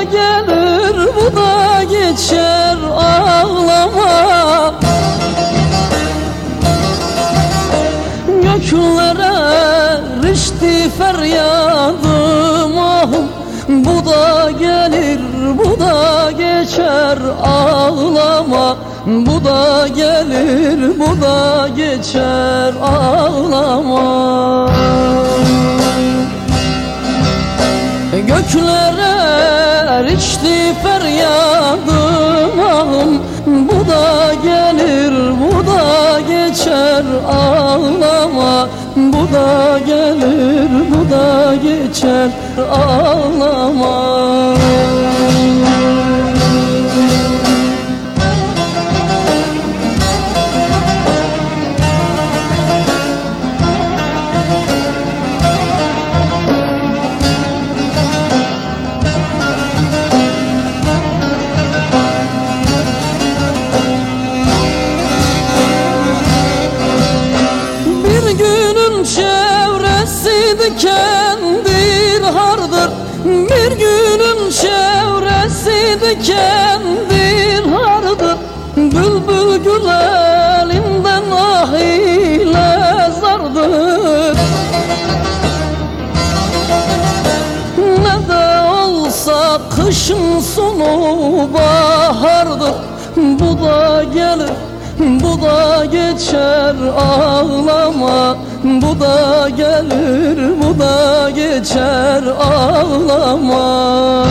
da gelir bu da geçer ağlama. Göklere rişti feryadım ah Bu da gelir bu da geçer ağlama. Bu da gelir bu da geçer ağlama. Göklere erişti feryadım ahım Bu da gelir bu da geçer ağlama. Bu da gelir bu da geçer ağlama dikendir hardır Bir günün çevresi dikendir hardır. Bülbül gül elinden ah ile zardır. Ne de olsa kışın sonu bahardır. Bu da gelir bu da geçer ağlama. Bu da gelir geçer ağlama.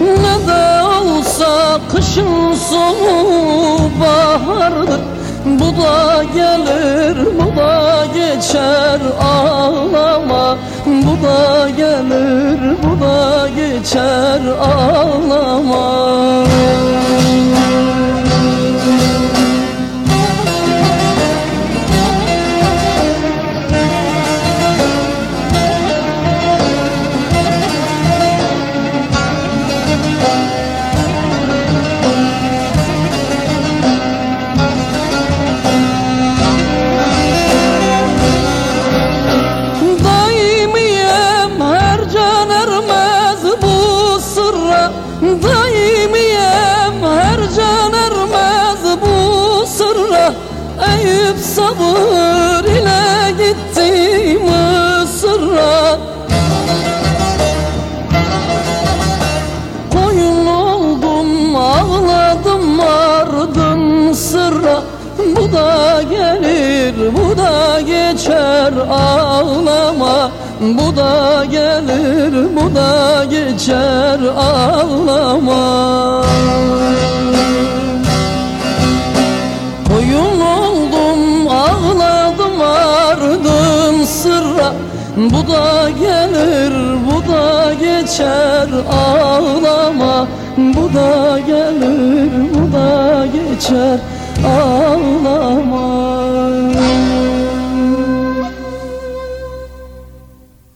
Ne de olsa kışın sonu bahardır Bu da gelir bu da geçer ağlama. Bu da gelir bu da geçer ağlama sabır ile gitti Mısır'a. Koyun oldum ağladım ardın sıra. Bu da gelir bu da geçer ağlama. Bu da gelir bu da geçer ağlama Bu da gelir bu da geçer ağlama. Bu da gelir bu da geçer ağlama